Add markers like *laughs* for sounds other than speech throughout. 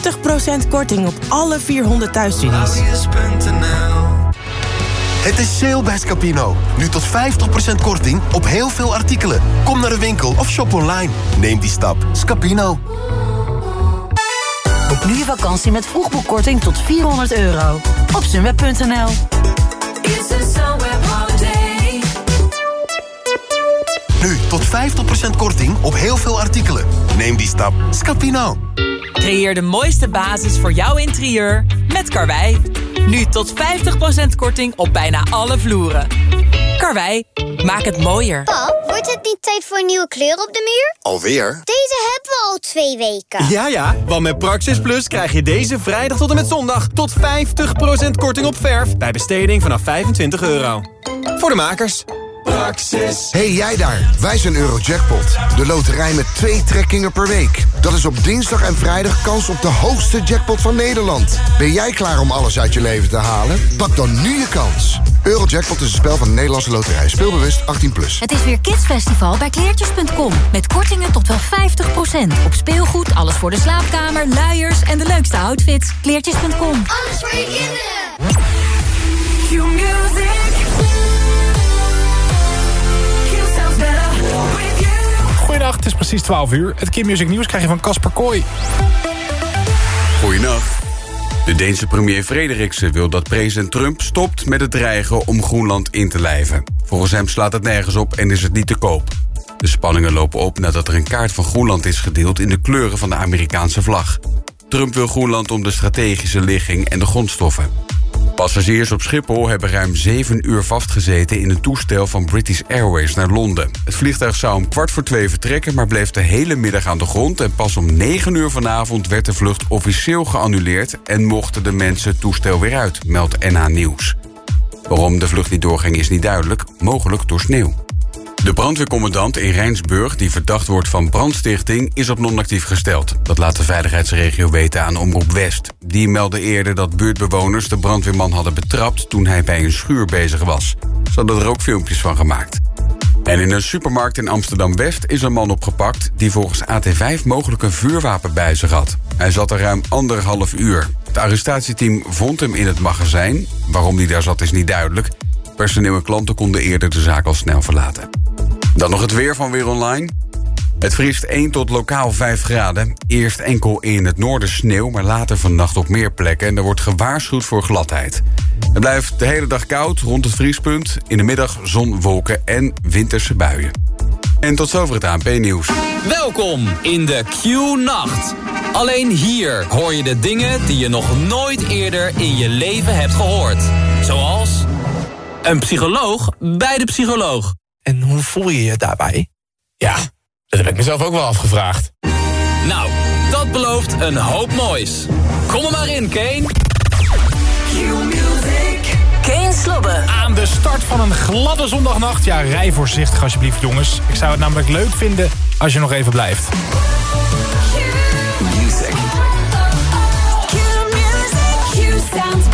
30% korting op alle 400 thuisstudies. Het is sale bij Scapino. Nu tot 50% korting op heel veel artikelen. Kom naar de winkel of shop online. Neem die stap. Scapino. Boek nu je vakantie met vroegboekkorting tot 400 euro. Op sunweb.nl Nu tot 50% korting op heel veel artikelen. Neem die stap. Scapino. Creëer de mooiste basis voor jouw interieur met Karwei. Nu tot 50% korting op bijna alle vloeren. Karwei, maak het mooier. Pap, wordt het niet tijd voor een nieuwe kleur op de muur? Alweer? Deze hebben we al twee weken. Ja, ja, want met Praxis Plus krijg je deze vrijdag tot en met zondag... tot 50% korting op verf bij besteding vanaf 25 euro. Voor de makers. Praxis. Hey jij daar, wij zijn Eurojackpot. De loterij met twee trekkingen per week. Dat is op dinsdag en vrijdag kans op de hoogste jackpot van Nederland. Ben jij klaar om alles uit je leven te halen? Pak dan nu je kans. Eurojackpot is een spel van de Nederlandse loterij. Speelbewust 18+. Plus. Het is weer Kidsfestival bij kleertjes.com. Met kortingen tot wel 50%. Op speelgoed, alles voor de slaapkamer, luiers en de leukste outfits. Kleertjes.com. Alles voor je kinderen. Goeiedag, het is precies 12 uur. Het Kim Music Nieuws krijg je van Casper Kooi. Goeienacht. De Deense premier Frederiksen wil dat president Trump stopt met het dreigen om Groenland in te lijven. Volgens hem slaat het nergens op en is het niet te koop. De spanningen lopen op nadat er een kaart van Groenland is gedeeld in de kleuren van de Amerikaanse vlag. Trump wil Groenland om de strategische ligging en de grondstoffen. Passagiers op Schiphol hebben ruim zeven uur vastgezeten... in een toestel van British Airways naar Londen. Het vliegtuig zou om kwart voor twee vertrekken... maar bleef de hele middag aan de grond... en pas om negen uur vanavond werd de vlucht officieel geannuleerd... en mochten de mensen het toestel weer uit, meldt NH Nieuws. Waarom de vlucht niet doorging is niet duidelijk, mogelijk door sneeuw. De brandweercommandant in Rijnsburg, die verdacht wordt van brandstichting, is op non-actief gesteld. Dat laat de veiligheidsregio weten aan Omroep West. Die meldde eerder dat buurtbewoners de brandweerman hadden betrapt toen hij bij een schuur bezig was. Ze hadden er ook filmpjes van gemaakt. En in een supermarkt in Amsterdam-West is een man opgepakt... die volgens AT5 mogelijk een vuurwapen bij zich had. Hij zat er ruim anderhalf uur. Het arrestatieteam vond hem in het magazijn. Waarom hij daar zat is niet duidelijk. Personeel en klanten konden eerder de zaak al snel verlaten. Dan nog het weer van Weer Online. Het vriest 1 tot lokaal 5 graden. Eerst enkel in het noorden sneeuw, maar later vannacht op meer plekken. En er wordt gewaarschuwd voor gladheid. Het blijft de hele dag koud, rond het vriespunt. In de middag zon, wolken en winterse buien. En tot zover het ANP-nieuws. Welkom in de Q-nacht. Alleen hier hoor je de dingen die je nog nooit eerder in je leven hebt gehoord. Zoals... Een psycholoog bij de psycholoog. En hoe voel je je daarbij? Ja, dat heb ik mezelf ook wel afgevraagd. Nou, dat belooft een hoop moois. Kom er maar in, Kane. Kane Slobben. Aan de start van een gladde zondagnacht. Ja, rij voorzichtig alsjeblieft jongens. Ik zou het namelijk leuk vinden als je nog even blijft. Weet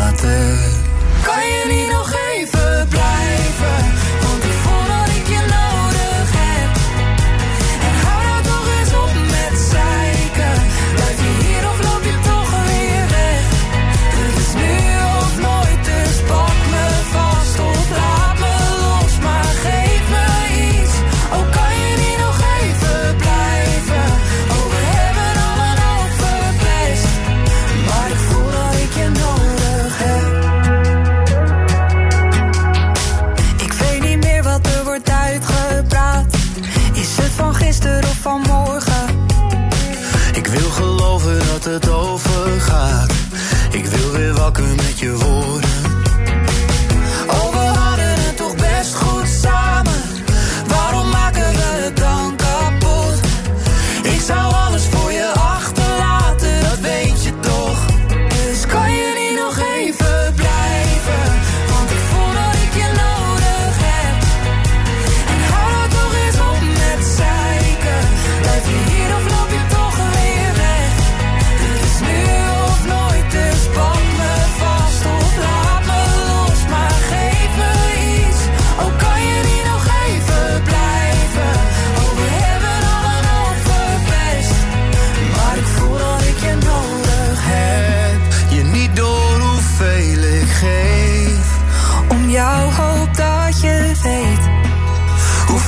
Kan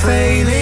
failing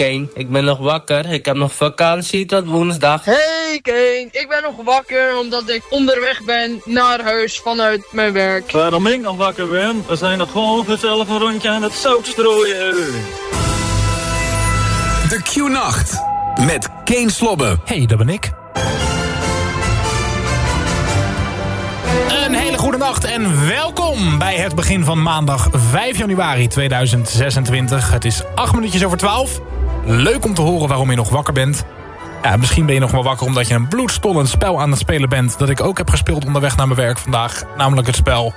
Kane, ik ben nog wakker. Ik heb nog vakantie tot woensdag. Hey Kane, ik ben nog wakker omdat ik onderweg ben naar huis vanuit mijn werk. Waarom ik nog wakker ben? We zijn nog gewoon gezellig een rondje aan het zout strooien. De Q-nacht met Kane Slobbe. Hey, dat ben ik. Een hele goede nacht en welkom bij het begin van maandag 5 januari 2026. Het is 8 minuutjes over 12. Leuk om te horen waarom je nog wakker bent. Ja, misschien ben je nog wel wakker omdat je een bloedstollend spel aan het spelen bent... dat ik ook heb gespeeld onderweg naar mijn werk vandaag. Namelijk het spel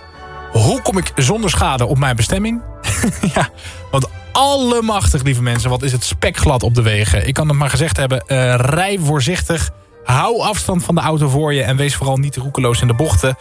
Hoe kom ik zonder schade op mijn bestemming? *laughs* ja, want allemachtig, lieve mensen, wat is het spekglad op de wegen. Ik kan het maar gezegd hebben, eh, rij voorzichtig... Hou afstand van de auto voor je en wees vooral niet roekeloos in de bochten.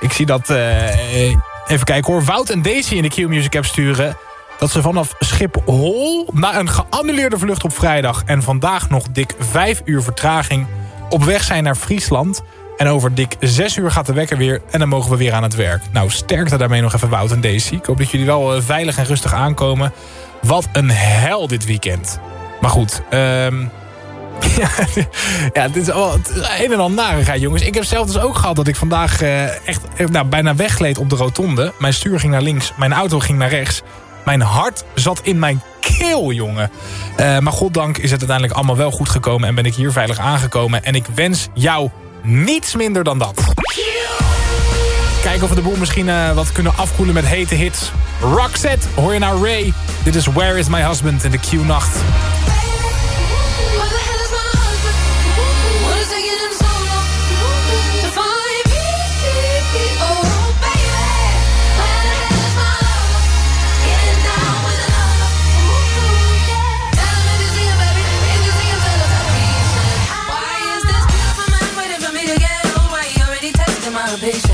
Ik zie dat, eh, even kijken hoor, Wout en Daisy in de Q-Music app sturen... dat ze vanaf Schiphol na een geannuleerde vlucht op vrijdag... en vandaag nog dik 5 uur vertraging op weg zijn naar Friesland... En over dik 6 uur gaat de wekker weer en dan mogen we weer aan het werk. Nou, sterkte daarmee nog even Wout en Daisy. Ik hoop dat jullie wel eh, veilig en rustig aankomen. Wat een hel dit weekend. Maar goed, ehm *laughs* ja, dit is al een en al narigheid, jongens. Ik heb zelf dus ook gehad dat ik vandaag eh, echt eh, nou, bijna weggleed op de rotonde. Mijn stuur ging naar links, mijn auto ging naar rechts. Mijn hart zat in mijn keel, jongen. Eh, maar goddank is het uiteindelijk allemaal wel goed gekomen... en ben ik hier veilig aangekomen. En ik wens jou niets minder dan dat. Kijken of we de boel misschien eh, wat kunnen afkoelen met hete hits. Roxette, hoor je nou Ray? Dit is Where is my husband in de Q-nacht. salvation.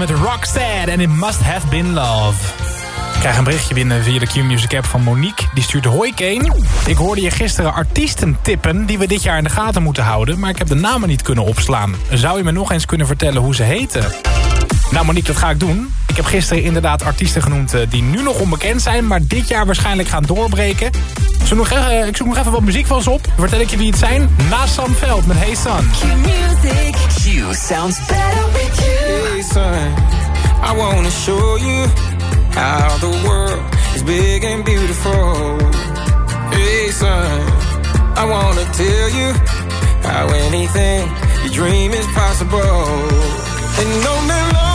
met Rockstead en It Must Have Been Love. Ik krijg een berichtje binnen via de Q-Music app van Monique. Die stuurt Hoi Kane. Ik hoorde je gisteren artiesten tippen die we dit jaar in de gaten moeten houden... maar ik heb de namen niet kunnen opslaan. Zou je me nog eens kunnen vertellen hoe ze heten? Nou Monique, dat ga ik doen. Ik heb gisteren inderdaad artiesten genoemd eh, die nu nog onbekend zijn... maar dit jaar waarschijnlijk gaan doorbreken. Zo nog, eh, ik zoek nog even wat muziek van ze op. Vertel ik je wie het zijn? Naast Sam Veld met Hey Sun. Music. Q sounds better with you. sun. I wanna show you how the world is big and beautiful. Hey, son, I wanna tell you how anything you dream is possible. And no man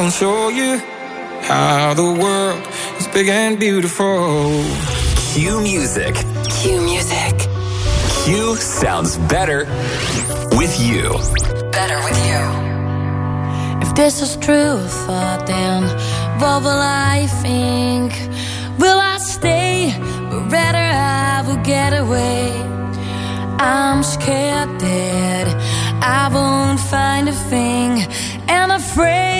I want to show you how the world is big and beautiful. Q Music. Q Music. Q sounds better with you. Better with you. If this is true thought, then what will I think? Will I stay? Or rather, I will get away. I'm scared that I won't find a thing, and afraid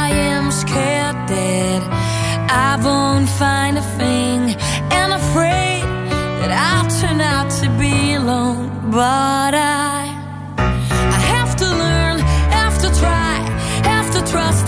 But I, I have to learn, have to try, have to trust,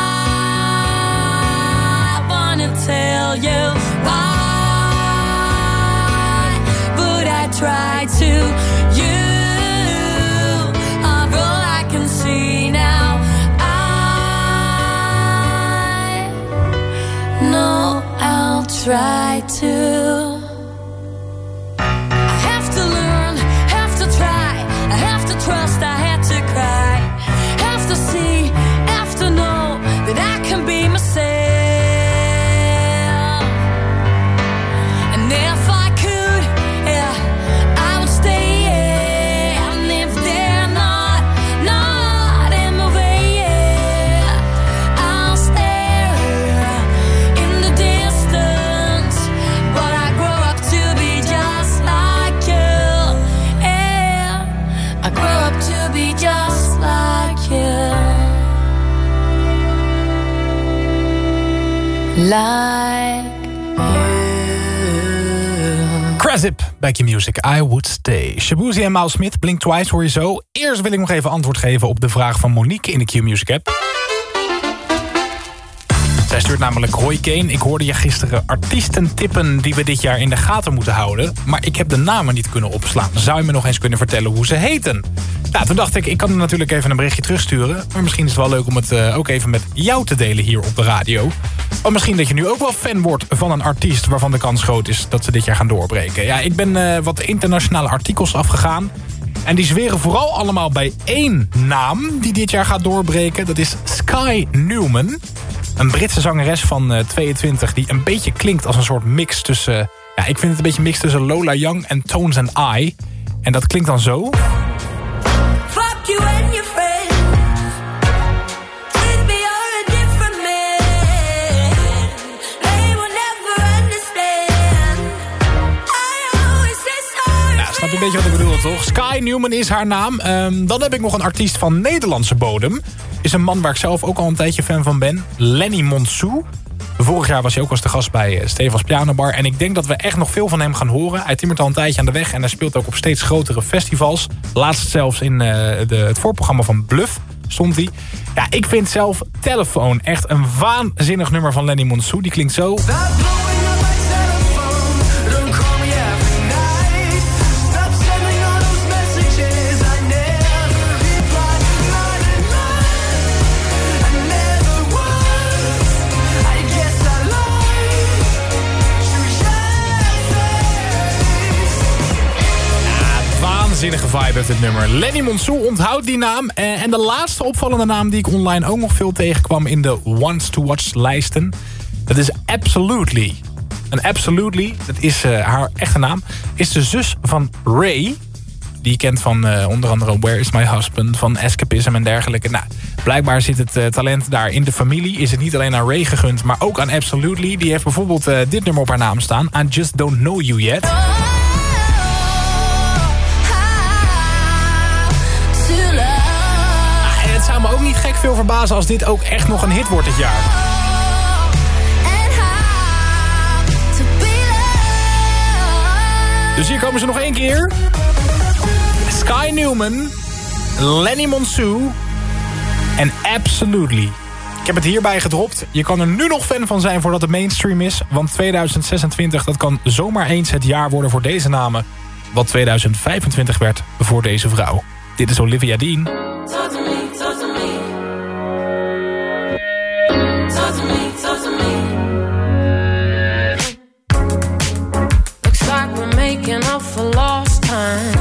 try Like Krasip, Back in Music, I Would Stay. Shabuzi en Maal Smith, Blink Twice hoor je zo. Eerst wil ik nog even antwoord geven op de vraag van Monique in de Q-Music app. Namelijk... Hoi Kane, ik hoorde je gisteren artiesten tippen... die we dit jaar in de gaten moeten houden. Maar ik heb de namen niet kunnen opslaan. Zou je me nog eens kunnen vertellen hoe ze heten? Ja, toen dacht ik, ik kan natuurlijk even een berichtje terugsturen. Maar misschien is het wel leuk om het eh, ook even met jou te delen hier op de radio. Of misschien dat je nu ook wel fan wordt van een artiest... waarvan de kans groot is dat ze dit jaar gaan doorbreken. Ja, ik ben eh, wat internationale artikels afgegaan... En die zweren vooral allemaal bij één naam die dit jaar gaat doorbreken. Dat is Sky Newman. Een Britse zangeres van eh, 22 die een beetje klinkt als een soort mix tussen... Ja, ik vind het een beetje mix tussen Lola Young en Tones and I. En dat klinkt dan zo. Fuck you and your friends. Ja, snap je een beetje wat ik bedoel, toch? Sky Newman is haar naam. Ehm, dan heb ik nog een artiest van Nederlandse bodem. Is een man waar ik zelf ook al een tijdje fan van ben. Lenny Monsou. Vorig jaar was hij ook als de gast bij eh, Stefans Piano Bar. En ik denk dat we echt nog veel van hem gaan horen. Hij timmert al een tijdje aan de weg. En hij speelt ook op steeds grotere festivals. Laatst zelfs in eh, de, het voorprogramma van Bluff stond hij. Ja, ik vind zelf Telefoon echt een waanzinnig nummer van Lenny Monsou. Die klinkt zo. Waanzinnige vibe heeft dit nummer. Lenny Monsou, onthoud die naam. Eh, en de laatste opvallende naam die ik online ook nog veel tegenkwam... in de Wants to Watch lijsten. Dat is Absolutely. En Absolutely, dat is eh, haar echte naam... is de zus van Ray... Die je kent van eh, onder andere Where is My Husband, van Escapism en dergelijke. Nou, blijkbaar zit het talent daar in de familie. Is het niet alleen aan Ray gegund, maar ook aan Absolutely. Die heeft bijvoorbeeld dit nummer op haar naam staan. I Just Don't Know You Yet. Veel verbazen als dit ook echt nog een hit wordt dit jaar. Dus hier komen ze nog één keer. Sky Newman, Lenny Monsou en Absolutely. Ik heb het hierbij gedropt. Je kan er nu nog fan van zijn voordat het mainstream is. Want 2026 dat kan zomaar eens het jaar worden voor deze namen. Wat 2025 werd voor deze vrouw. Dit is Olivia Dean. Time.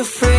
afraid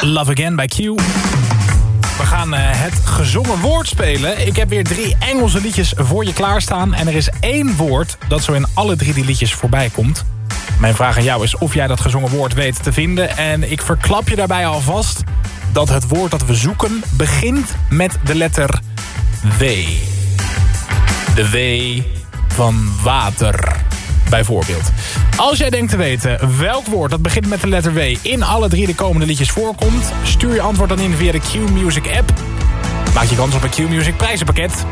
Love Again by Q. We gaan eh, het gezongen woord spelen. Ik heb weer drie Engelse liedjes voor je klaarstaan. En er is één woord dat zo in alle drie die liedjes voorbij komt. Mijn vraag aan jou is of jij dat gezongen woord weet te vinden. En ik verklap je daarbij alvast dat het woord dat we zoeken begint met de letter W. De W van water bijvoorbeeld. Als jij denkt te weten welk woord dat begint met de letter W... in alle drie de komende liedjes voorkomt... stuur je antwoord dan in via de Q-Music app. Maak je kans op een Q-Music prijzenpakket.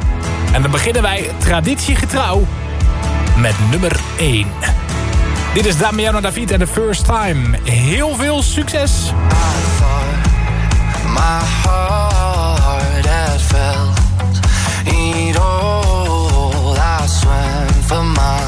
En dan beginnen wij traditiegetrouw met nummer 1. Dit is Damiano David en The First Time. Heel veel succes! My heart for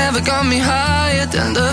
never got me higher than the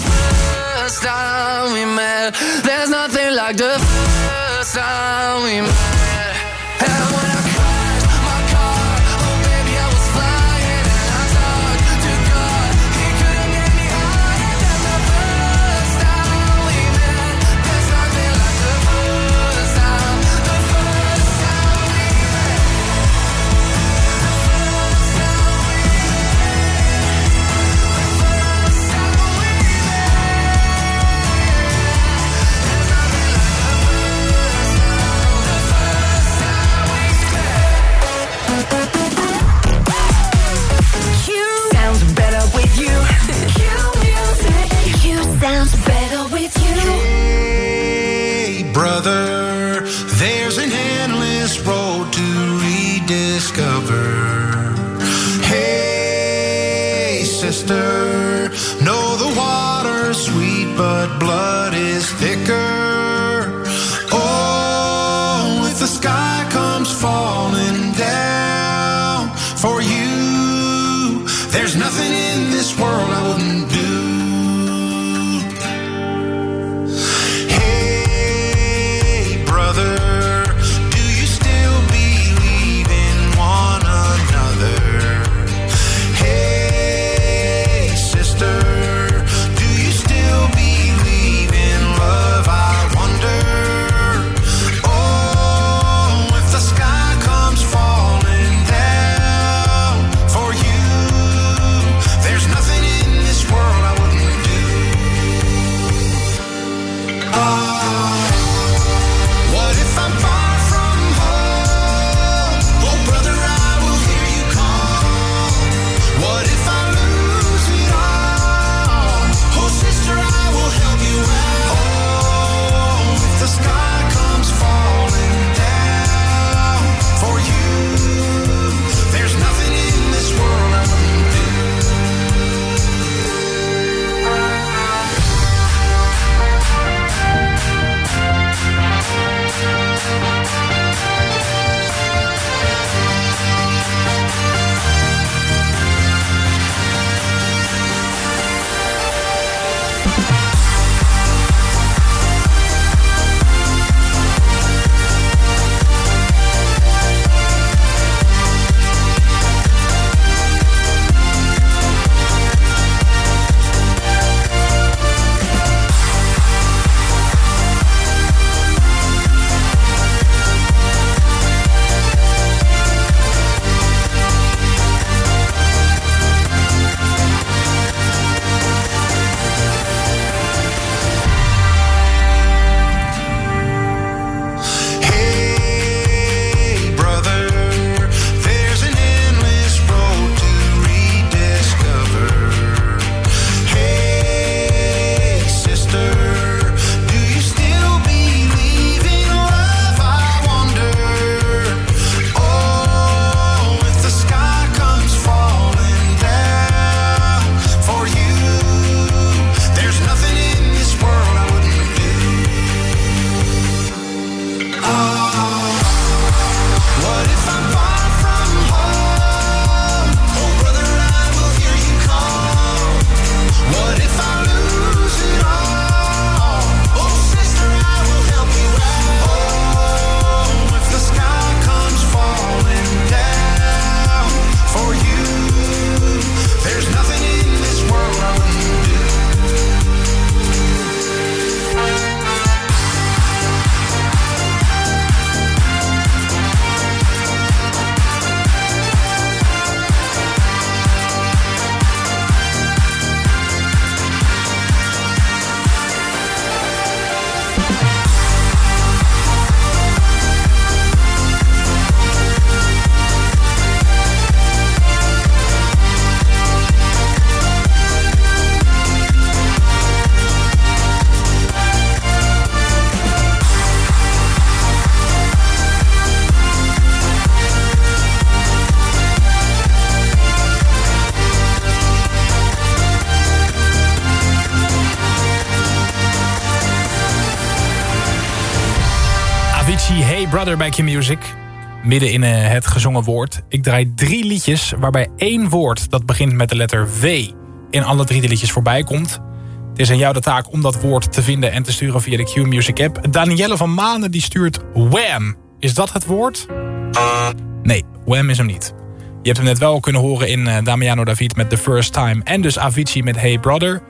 Brother bij Q-Music. Midden in eh, het gezongen woord. Ik draai drie liedjes waarbij één woord dat begint met de letter V... in alle drie de liedjes voorbij komt. Het is aan jou de taak om dat woord te vinden en te sturen via de Q-Music app. Danielle van Manen die stuurt Wham. Is dat het woord? Nee, Wham is hem niet. Je hebt hem net wel kunnen horen in eh, Damiano David met The First Time... en dus Avicii met Hey Brother.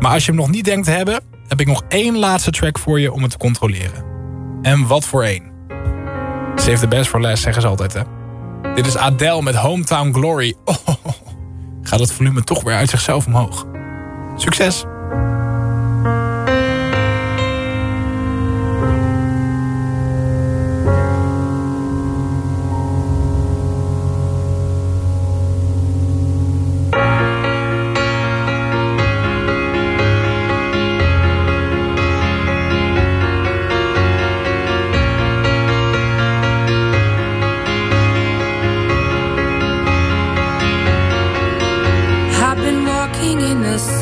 Maar als je hem nog niet denkt te hebben... heb ik nog één laatste track voor je om het te controleren. En wat voor één. Save the best for last, zeggen ze altijd, hè. Dit is Adele met Hometown Glory. Oh, *laughs* gaat het volume toch weer uit zichzelf omhoog. Succes!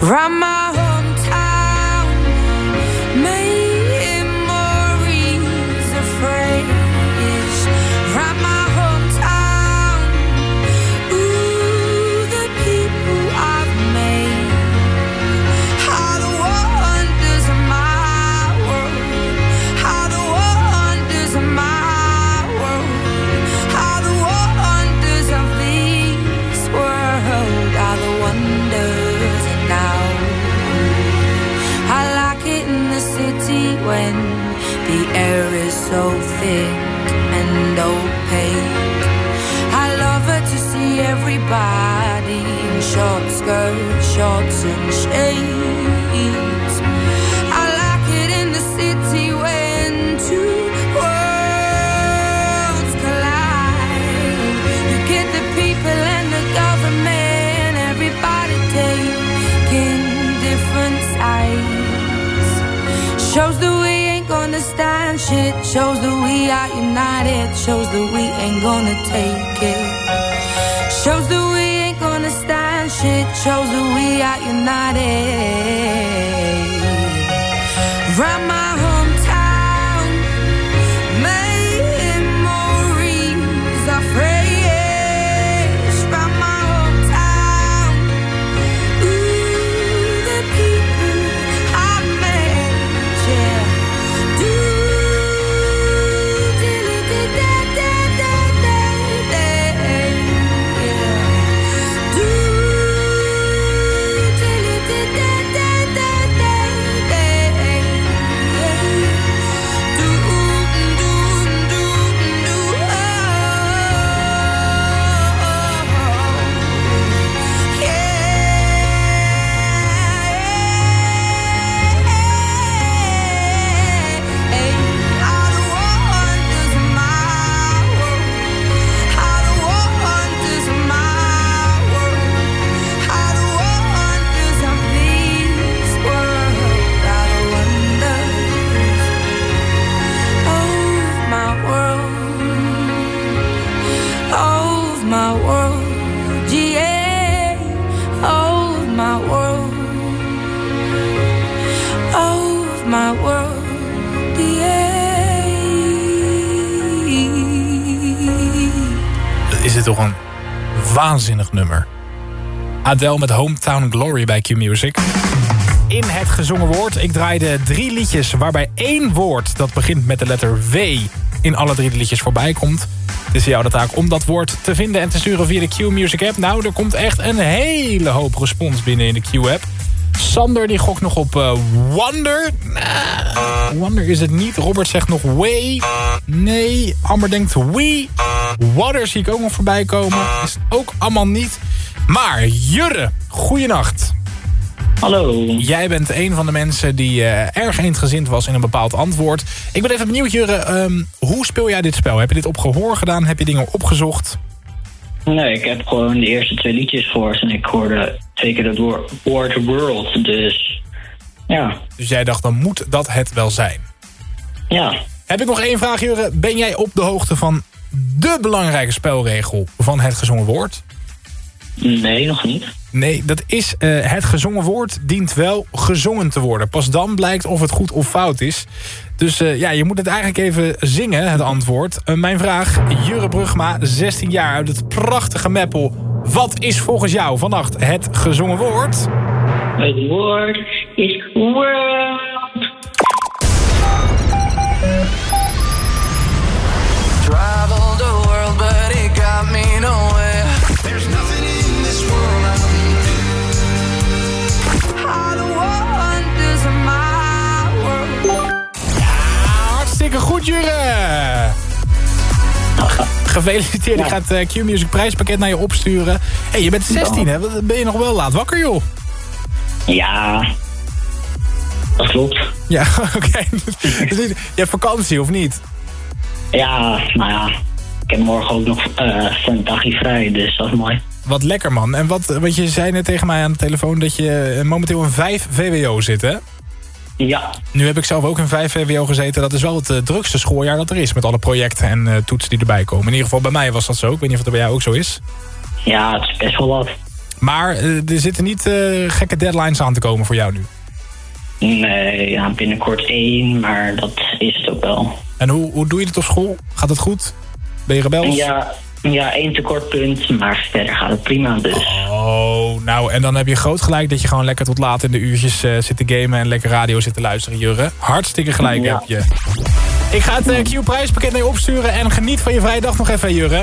Round my everybody in short skirts, shorts and shades. I like it in the city when two worlds collide. You get the people and the government, everybody taking different sides. Shows that we ain't gonna stand shit. Shows that we are united. Shows that we ain't gonna take it. Shows that we are united. Adele met Hometown Glory bij Q-Music. In het gezongen woord. Ik draaide drie liedjes waarbij één woord dat begint met de letter W... in alle drie de liedjes voorbij komt. Het is jou de taak om dat woord te vinden en te sturen via de Q-Music app. Nou, er komt echt een hele hoop respons binnen in de Q-app. Sander die gokt nog op eh, Wonder. Wonder is het niet. Robert zegt nog Way. Nee. Amber denkt We. Water zie ik ook nog voorbij komen. Is ook allemaal niet. Maar Jurre, goeienacht. Hallo. Jij bent een van de mensen die eh, erg eensgezind was in een bepaald antwoord. Ik ben even benieuwd, Jurre. ehm, hoe speel jij dit spel? Heb je dit op gehoor gedaan? Heb je dingen opgezocht? Nee, ik heb gewoon de eerste twee liedjes voor en ik hoorde twee keer het woord woord world. Dus ja, Dus jij dacht, dan moet dat het wel zijn. ja. Heb ik nog één vraag, Jurre. Ben jij op de hoogte van de belangrijke spelregel van het gezongen woord? Nee, nog niet. Nee, dat is eh, het gezongen woord dient wel gezongen te worden. Pas dan blijkt of het goed of fout is. Dus eh, ja, je moet het eigenlijk even zingen, het antwoord. Eh, mijn vraag, Jurre Brugma, 16 jaar uit het prachtige Meppel. Wat is volgens jou vannacht het gezongen woord? Het woord is world. Hartstikke goed, Jurre! *laughs* Gefeliciteerd, ik ga het Q-Music prijspakket naar je opsturen. hey, je bent 16 hè? Ben je nog wel laat wakker joh? Ja, dat klopt. Ja, *laughs* oké. Dus je hebt vakantie of niet? Ja, nou ja, ik heb morgen ook nog eh een dagje vrij, dus dat is mooi. Wat lekker man. En wat, wat je zei net tegen mij aan de telefoon dat je eh, momenteel in 5 VWO zit hè? Ja. Nu heb ik zelf ook in 5 VWO gezeten. Dat is wel het eh, drukste schooljaar dat er is. Met alle projecten en eh, toetsen die erbij komen. In ieder geval bij mij was dat zo. Ik weet niet of het bij jou ook zo is. Ja, het is best wel wat. Maar eh, er zitten niet gekke deadlines aan te komen voor jou nu. Nee, ja, binnenkort één, maar dat is het ook wel. En hoe, hoe doe je het op school? Gaat het goed? Ben je rebels? Ja, ja, één tekortpunt, maar verder gaat het prima, dus. Oh, nou, en dan heb je groot gelijk dat je gewoon lekker tot laat in de uurtjes eh, zit te gamen... en lekker radio zit te luisteren, Jurre. Hartstikke gelijk Ja. heb je. Ik ga het eh, Q-prijspakket naar je opsturen en geniet van je vrije dag nog even, Jurre.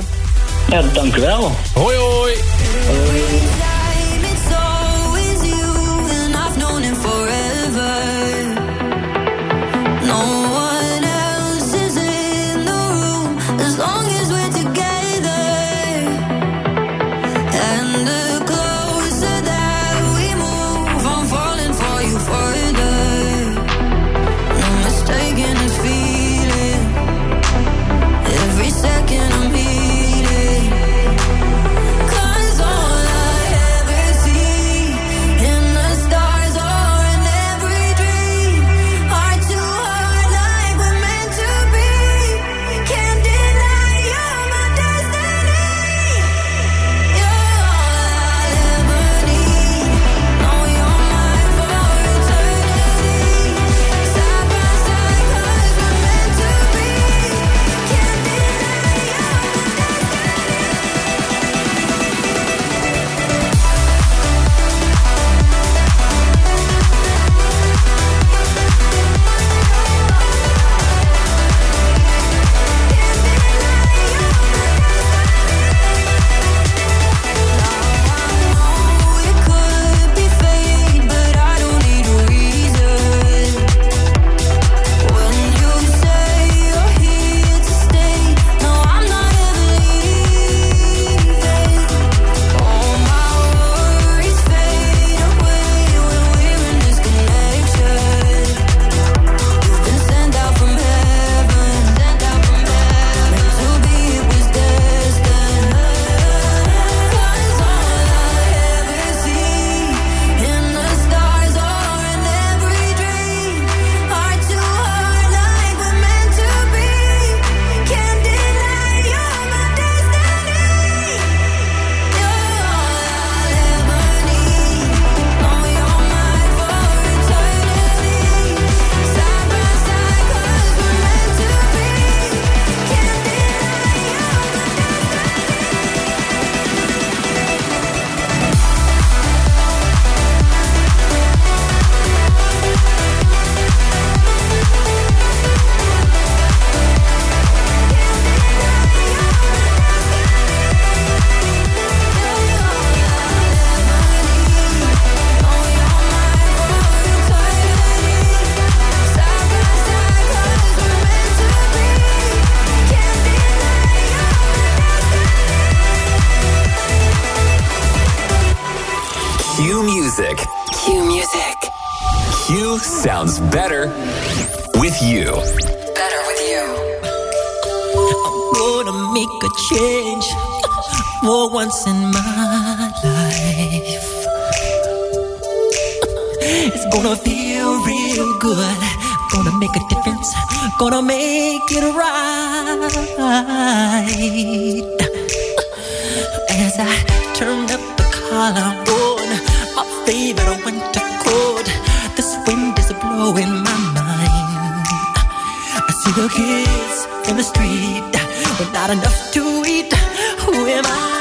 Ja, dank u wel. Hoi, hoi. It's in the street with not enough to eat. Who am I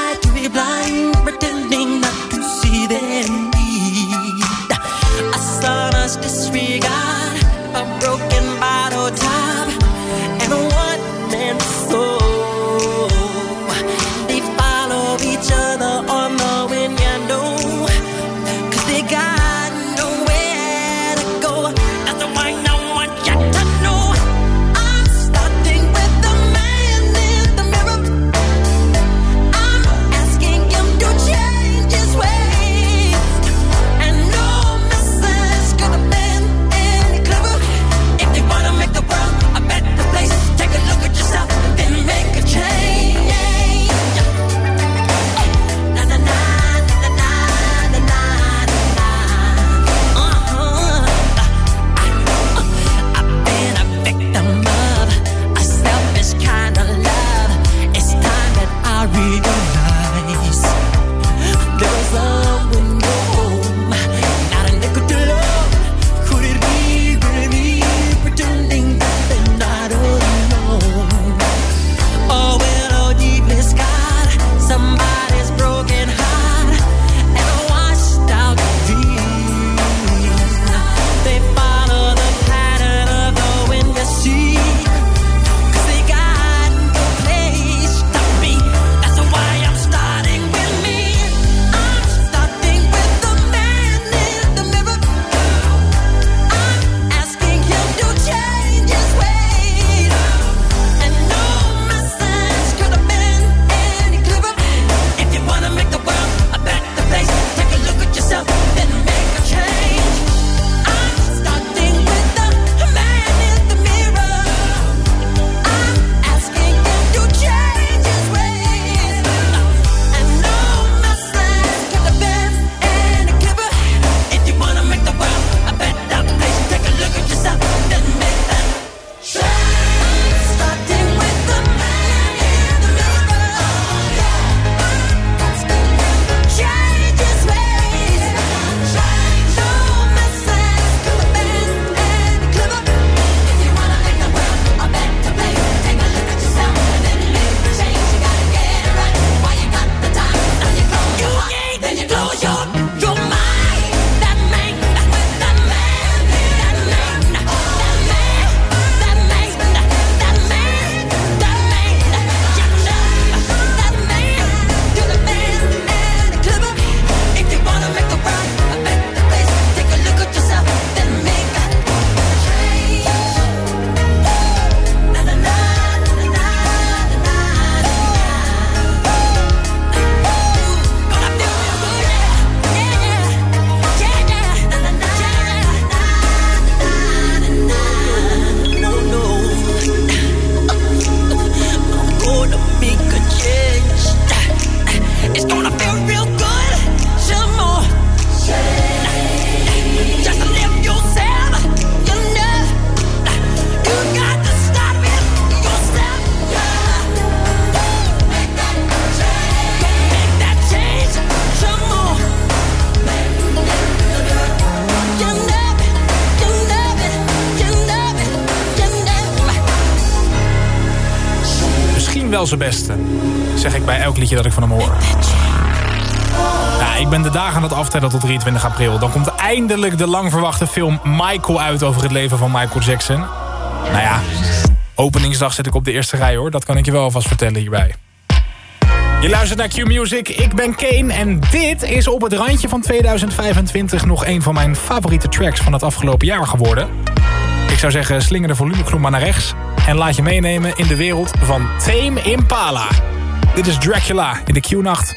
wel zijn beste. Zeg ik bij elk liedje dat ik van hem hoor. Ik ben de dagen aan het aftellen tot 23 april. Dan komt eindelijk de lang verwachte film Michael uit over het leven van Michael Jackson. Nou ja, openingsdag zit ik op de eerste rij hoor. Dat kan ik je wel alvast vertellen hierbij. Je luistert naar Q-Music, ik ben Kane en dit is op het randje van 2025 nog een van mijn favoriete tracks van het afgelopen jaar geworden. Ik zou zeggen, slinger de volumeknop maar naar rechts en laat je meenemen in de wereld van Tame Impala. Dit is Dracula in de Q-nacht.